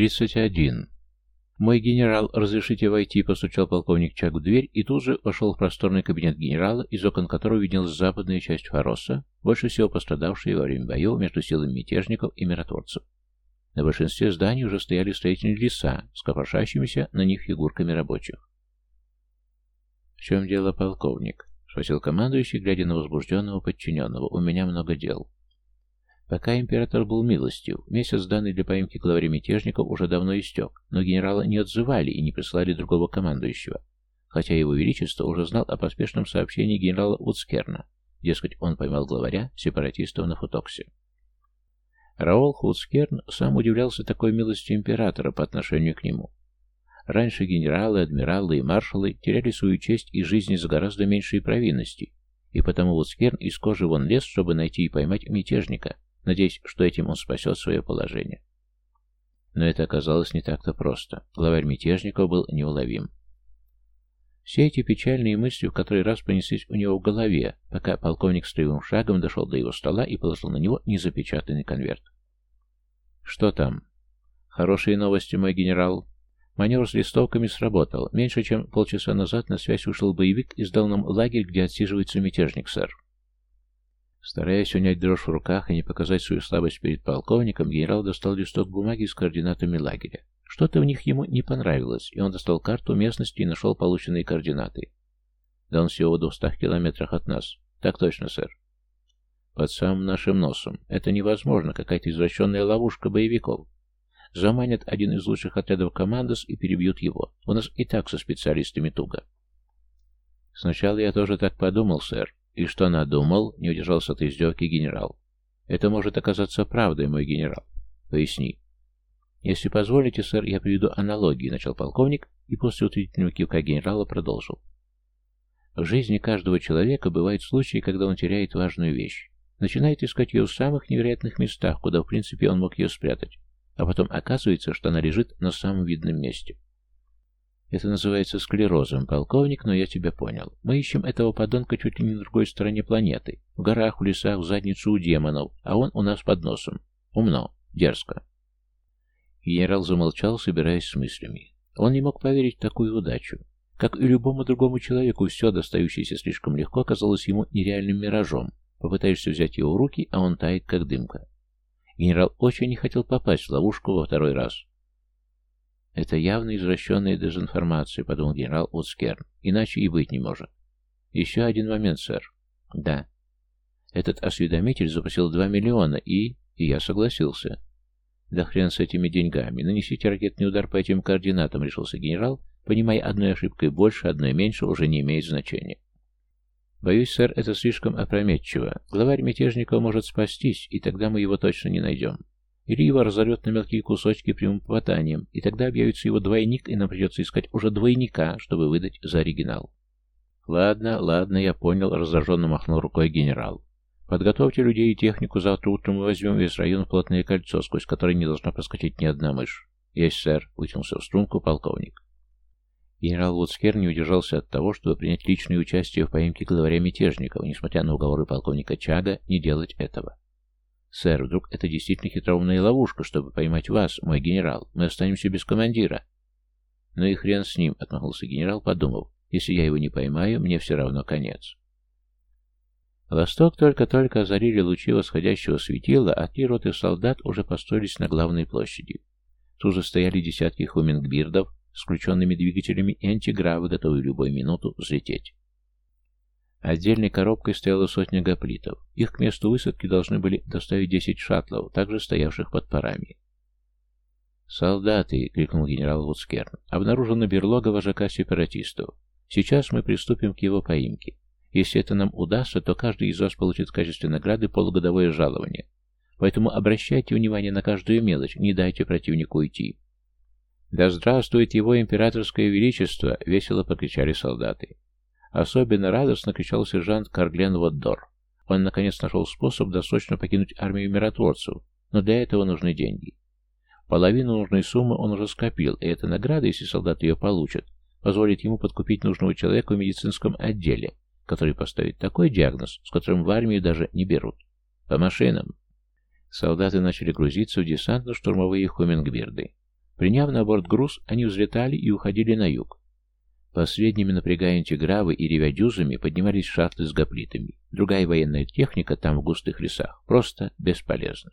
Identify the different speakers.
Speaker 1: Тридцать один. «Мой генерал, разрешите войти?» — постучал полковник Чак в дверь и тут же вошел в просторный кабинет генерала, из окон которого виднелась западная часть Фароса, больше всего пострадавшая во время боев между силами мятежников и миротворцев. На большинстве зданий уже стояли строительные леса с копошащимися на них фигурками рабочих. «В чем дело, полковник?» — спросил командующий, глядя на возбужденного подчиненного. «У меня много дел». Пока император был милостив, месяц, данный для поимки главаря мятежников, уже давно истек, но генерала не отзывали и не прислали другого командующего, хотя его величество уже знал о поспешном сообщении генерала Уцкерна, дескать, он поймал главаря сепаратистов на Футоксе. Раол Хуцкерн сам удивлялся такой милости императора по отношению к нему. Раньше генералы, адмиралы и маршалы теряли свою честь и жизни за гораздо меньшие провинности, и потому Уцкерн из кожи вон лез, чтобы найти и поймать мятежника, надеясь, что этим он спасет свое положение. Но это оказалось не так-то просто. Главарь мятежников был неуловим. Все эти печальные мысли в который раз понеслись у него в голове, пока полковник строевым шагом дошел до его стола и положил на него незапечатанный конверт. «Что там?» «Хорошие новости, мой генерал». Маневр с листовками сработал. Меньше чем полчаса назад на связь вышел боевик и сдал нам лагерь, где отсиживается мятежник, сэр. Стараясь унять дрожь в руках и не показать свою слабость перед полковником, генерал достал листок бумаги с координатами лагеря. Что-то в них ему не понравилось, и он достал карту местности и нашел полученные координаты. Да он всего в двухстах километрах от нас. Так точно, сэр. Под самым нашим носом. Это невозможно, какая-то извращенная ловушка боевиков. Заманят один из лучших отрядов командос и перебьют его. У нас и так со специалистами туго. Сначала я тоже так подумал, сэр. «И что надумал?» — не удержался от издевки генерал. «Это может оказаться правдой, мой генерал. Поясни». «Если позволите, сэр, я приведу аналогии», — начал полковник и после утвердительного кивка генерала продолжил. В жизни каждого человека бывают случаи, когда он теряет важную вещь. Начинает искать ее в самых невероятных местах, куда, в принципе, он мог ее спрятать, а потом оказывается, что она лежит на самом видном месте. Это называется склерозом, полковник, но я тебя понял. Мы ищем этого подонка чуть ли не на другой стороне планеты. В горах, в лесах, в задницу у демонов, а он у нас под носом. Умно, дерзко. Генерал замолчал, собираясь с мыслями. Он не мог поверить в такую удачу. Как и любому другому человеку, все, достающееся слишком легко, казалось ему нереальным миражом. Попытаешься взять его в руки, а он тает, как дымка. Генерал очень не хотел попасть в ловушку во второй раз. «Это явно извращенная дезинформация», — подумал генерал Уцкерн. «Иначе и быть не может». «Еще один момент, сэр». «Да». Этот осведомитель запросил два миллиона, и... И я согласился. «Да хрен с этими деньгами. Нанесите ракетный удар по этим координатам», — решился генерал, понимая, одной ошибкой больше, одной меньше уже не имеет значения. «Боюсь, сэр, это слишком опрометчиво. Главарь мятежников может спастись, и тогда мы его точно не найдем. Или разорвет на мелкие кусочки прямым попаданием, и тогда объявится его двойник, и нам придется искать уже двойника, чтобы выдать за оригинал. Ладно, ладно, я понял, раздраженно махнул рукой генерал. Подготовьте людей и технику, завтра утром мы возьмем весь район в плотное кольцо, сквозь которое не должна проскочить ни одна мышь. Есть, сэр, вытянулся в струнку полковник. Генерал Вудскер не удержался от того, чтобы принять личное участие в поимке главаря мятежников, несмотря на уговоры полковника Чага не делать этого. «Сэр, вдруг это действительно хитроумная ловушка, чтобы поймать вас, мой генерал? Мы останемся без командира». «Ну и хрен с ним», — отмахнулся генерал, подумав. «Если я его не поймаю, мне все равно конец». Восток только-только озарили лучи восходящего светила, а три роты солдат уже построились на главной площади. Тут же стояли десятки хумингбирдов с включенными двигателями и антигравы, готовые в любую минуту взлететь. Отдельной коробкой стояла сотня гоплитов. Их к месту высадки должны были доставить десять шаттлов, также стоявших под парами. «Солдаты!» — крикнул генерал Вудскерн. «Обнаружена берлога вожака сепаратистов. Сейчас мы приступим к его поимке. Если это нам удастся, то каждый из вас получит в качестве награды полугодовое жалование. Поэтому обращайте внимание на каждую мелочь, не дайте противнику уйти». «Да здравствует его императорское величество!» — весело покричали солдаты. Особенно радостно кричал сержант Карглен Воддор. Он, наконец, нашел способ досрочно покинуть армию миротворцев, но для этого нужны деньги. Половину нужной суммы он уже скопил, и эта награда, если солдат ее получит, позволит ему подкупить нужного человека в медицинском отделе, который поставит такой диагноз, с которым в армию даже не берут. По машинам. Солдаты начали грузиться в десантно-штурмовые хумингбирды. Приняв на борт груз, они взлетали и уходили на юг. Последними, напрягая антигравы и ревя дюзами, поднимались шахты с гоплитами. Другая военная техника там, в густых лесах, просто бесполезна.